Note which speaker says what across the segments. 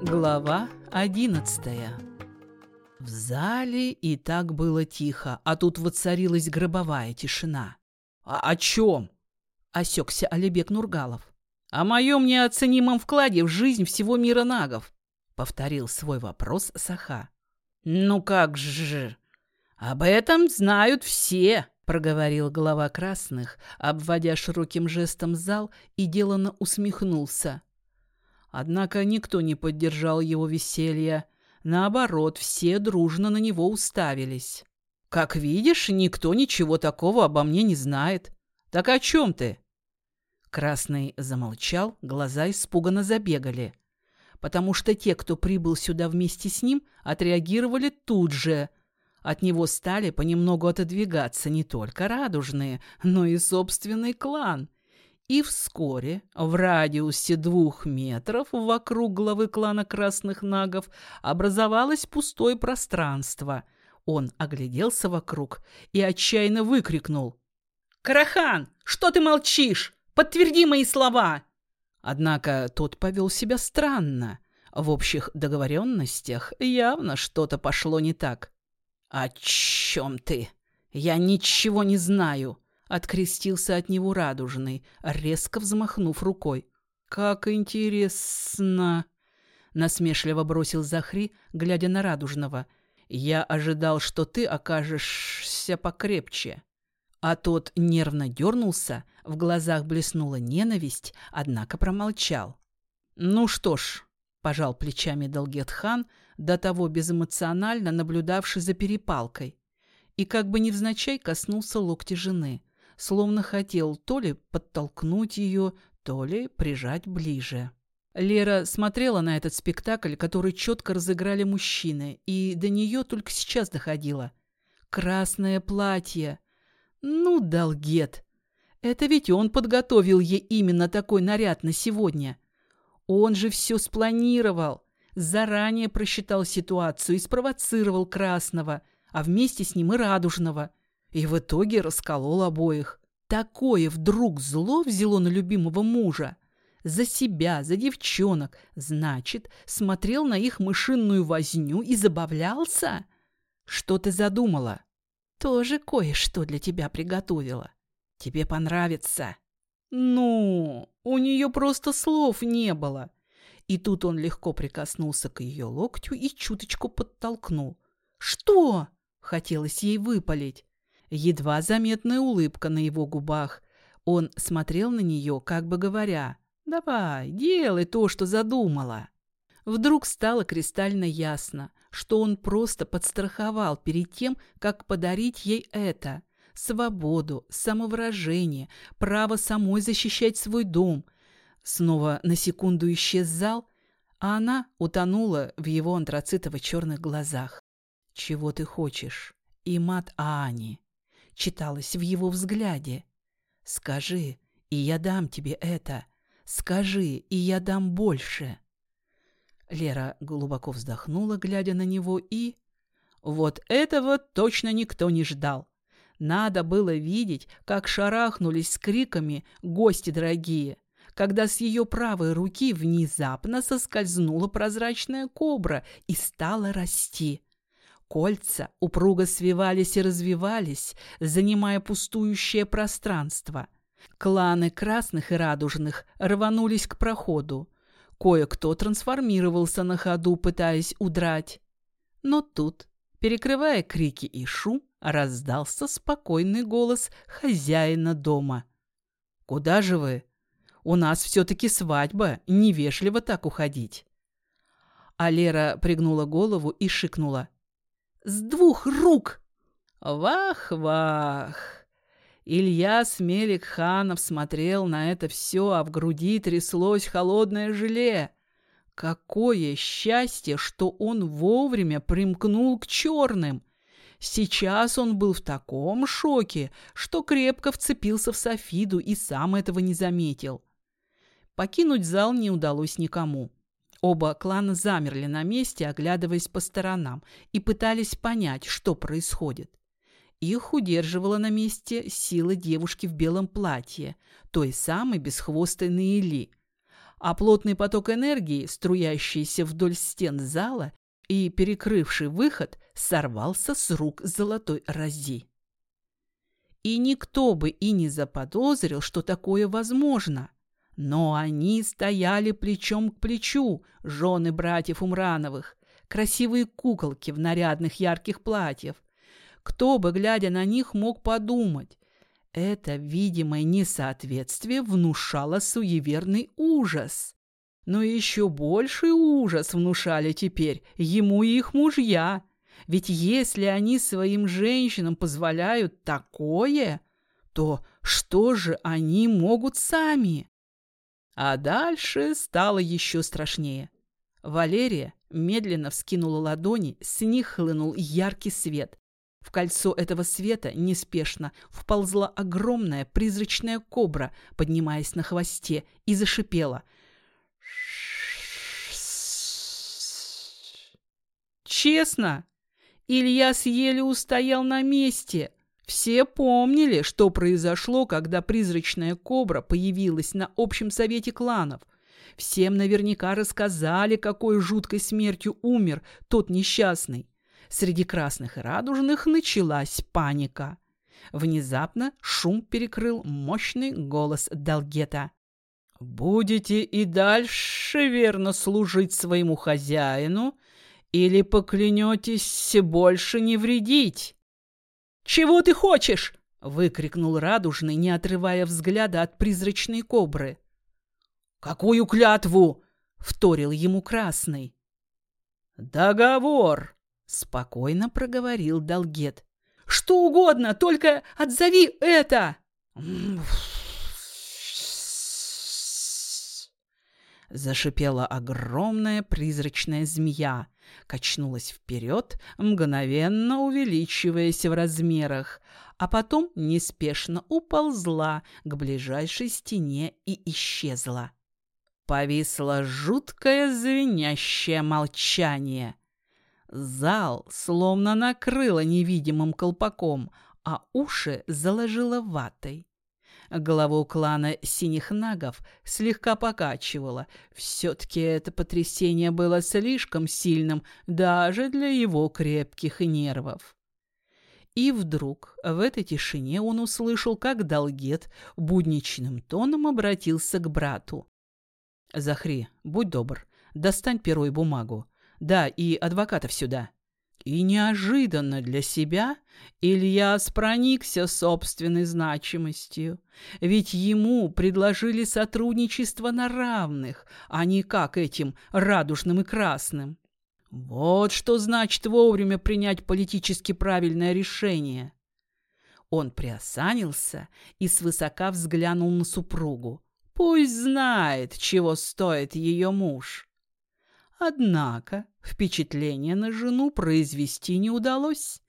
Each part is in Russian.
Speaker 1: Глава одиннадцатая В зале и так было тихо, а тут воцарилась гробовая тишина. «А о чем?» — осекся Алибек Нургалов. «О моем неоценимом вкладе в жизнь всего мира нагов», — повторил свой вопрос Саха. «Ну как же? Об этом знают все», — проговорил глава красных, обводя широким жестом зал и деланно усмехнулся. Однако никто не поддержал его веселья. Наоборот, все дружно на него уставились. «Как видишь, никто ничего такого обо мне не знает. Так о чем ты?» Красный замолчал, глаза испуганно забегали. Потому что те, кто прибыл сюда вместе с ним, отреагировали тут же. От него стали понемногу отодвигаться не только радужные, но и собственный клан. И вскоре в радиусе двух метров вокруг главы клана Красных Нагов образовалось пустое пространство. Он огляделся вокруг и отчаянно выкрикнул. «Карахан, что ты молчишь? Подтверди мои слова!» Однако тот повел себя странно. В общих договоренностях явно что-то пошло не так. «О чем ты? Я ничего не знаю!» Открестился от него радужный, резко взмахнув рукой. «Как интересно!» Насмешливо бросил Захри, глядя на радужного. «Я ожидал, что ты окажешься покрепче». А тот нервно дернулся, в глазах блеснула ненависть, однако промолчал. «Ну что ж», — пожал плечами Далгет-хан, до того безэмоционально наблюдавший за перепалкой, и как бы невзначай коснулся локти жены, словно хотел то ли подтолкнуть ее, то ли прижать ближе. Лера смотрела на этот спектакль, который четко разыграли мужчины, и до нее только сейчас доходило. «Красное платье!» Ну, Далгет. Это ведь он подготовил ей именно такой наряд на сегодня. Он же все спланировал. Заранее просчитал ситуацию и спровоцировал Красного, а вместе с ним и Радужного. И в итоге расколол обоих. Такое вдруг зло взяло на любимого мужа. За себя, за девчонок. Значит, смотрел на их мышинную возню и забавлялся? Что ты задумала? тоже кое-что для тебя приготовила. Тебе понравится». «Ну, у нее просто слов не было». И тут он легко прикоснулся к ее локтю и чуточку подтолкнул. «Что?» — хотелось ей выпалить. Едва заметная улыбка на его губах. Он смотрел на нее, как бы говоря, «Давай, делай то, что задумала». Вдруг стало кристально ясно, что он просто подстраховал перед тем, как подарить ей это. Свободу, самовыражение, право самой защищать свой дом. Снова на секунду исчез зал, а она утонула в его антрацитово-черных глазах. «Чего ты хочешь?» И мат Аани читалось в его взгляде. «Скажи, и я дам тебе это. Скажи, и я дам больше». Лера глубоко вздохнула, глядя на него, и... Вот этого точно никто не ждал. Надо было видеть, как шарахнулись с криками гости дорогие, когда с ее правой руки внезапно соскользнула прозрачная кобра и стала расти. Кольца упруго свивались и развивались, занимая пустующее пространство. Кланы красных и радужных рванулись к проходу. Кое-кто трансформировался на ходу, пытаясь удрать. Но тут, перекрывая крики и шум, раздался спокойный голос хозяина дома. «Куда же вы? У нас все-таки свадьба, невежливо так уходить». А Лера пригнула голову и шикнула. «С двух рук!» «Вах-вах!» Ильяс Мелик-ханов смотрел на это все, а в груди тряслось холодное желе. Какое счастье, что он вовремя примкнул к черным! Сейчас он был в таком шоке, что крепко вцепился в Софиду и сам этого не заметил. Покинуть зал не удалось никому. Оба клана замерли на месте, оглядываясь по сторонам, и пытались понять, что происходит. Их удерживала на месте сила девушки в белом платье, той самой бесхвостой Наили. а плотный поток энергии, струящийся вдоль стен зала и перекрывший выход, сорвался с рук золотой рази. И никто бы и не заподозрил, что такое возможно. Но они стояли плечом к плечу, жены братьев Умрановых, красивые куколки в нарядных ярких платьях. Кто бы, глядя на них, мог подумать, это видимое несоответствие внушало суеверный ужас. Но еще больший ужас внушали теперь ему и их мужья. Ведь если они своим женщинам позволяют такое, то что же они могут сами? А дальше стало еще страшнее. Валерия медленно вскинула ладони, с них хлынул яркий свет. В кольцо этого света неспешно вползла огромная призрачная кобра, поднимаясь на хвосте, и зашипела. Честно, Ильяс еле устоял на месте. Все помнили, что произошло, когда призрачная кобра появилась на общем совете кланов. Всем наверняка рассказали, какой жуткой смертью умер тот несчастный. Среди красных и радужных началась паника. Внезапно шум перекрыл мощный голос Далгета. «Будете и дальше верно служить своему хозяину или поклянетесь больше не вредить?» «Чего ты хочешь?» — выкрикнул Радужный, не отрывая взгляда от призрачной кобры. «Какую клятву?» — вторил ему Красный. «Договор!» Спокойно проговорил Долгет. «Что угодно, только отзови это!» Зашипела огромная призрачная змея, качнулась вперед, мгновенно увеличиваясь в размерах, а потом неспешно уползла к ближайшей стене и исчезла. Повисло жуткое звенящее молчание. Зал словно накрыло невидимым колпаком, а уши заложило ватой. Голову клана синих нагов слегка покачивало. Все-таки это потрясение было слишком сильным даже для его крепких нервов. И вдруг в этой тишине он услышал, как Долгет будничным тоном обратился к брату. «Захри, будь добр, достань перо и бумагу. Да, и адвокатов сюда. И неожиданно для себя Ильяс проникся собственной значимостью. Ведь ему предложили сотрудничество на равных, а не как этим радужным и красным. Вот что значит вовремя принять политически правильное решение. Он приосанился и свысока взглянул на супругу. Пусть знает, чего стоит ее муж. Однако впечатление на жену произвести не удалось.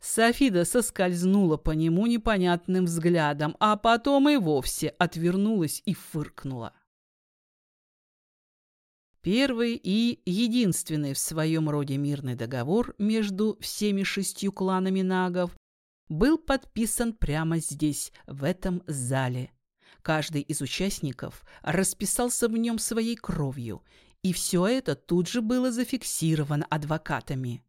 Speaker 1: Софида соскользнула по нему непонятным взглядом, а потом и вовсе отвернулась и фыркнула. Первый и единственный в своем роде мирный договор между всеми шестью кланами нагов был подписан прямо здесь, в этом зале. Каждый из участников расписался в нем своей кровью и все это тут же было зафиксировано адвокатами.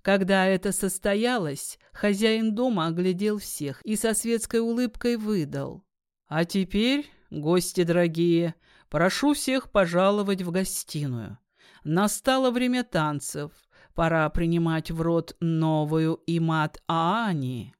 Speaker 1: Когда это состоялось, хозяин дома оглядел всех и со светской улыбкой выдал. «А теперь, гости дорогие, прошу всех пожаловать в гостиную. Настало время танцев. Пора принимать в рот новую имат Аани».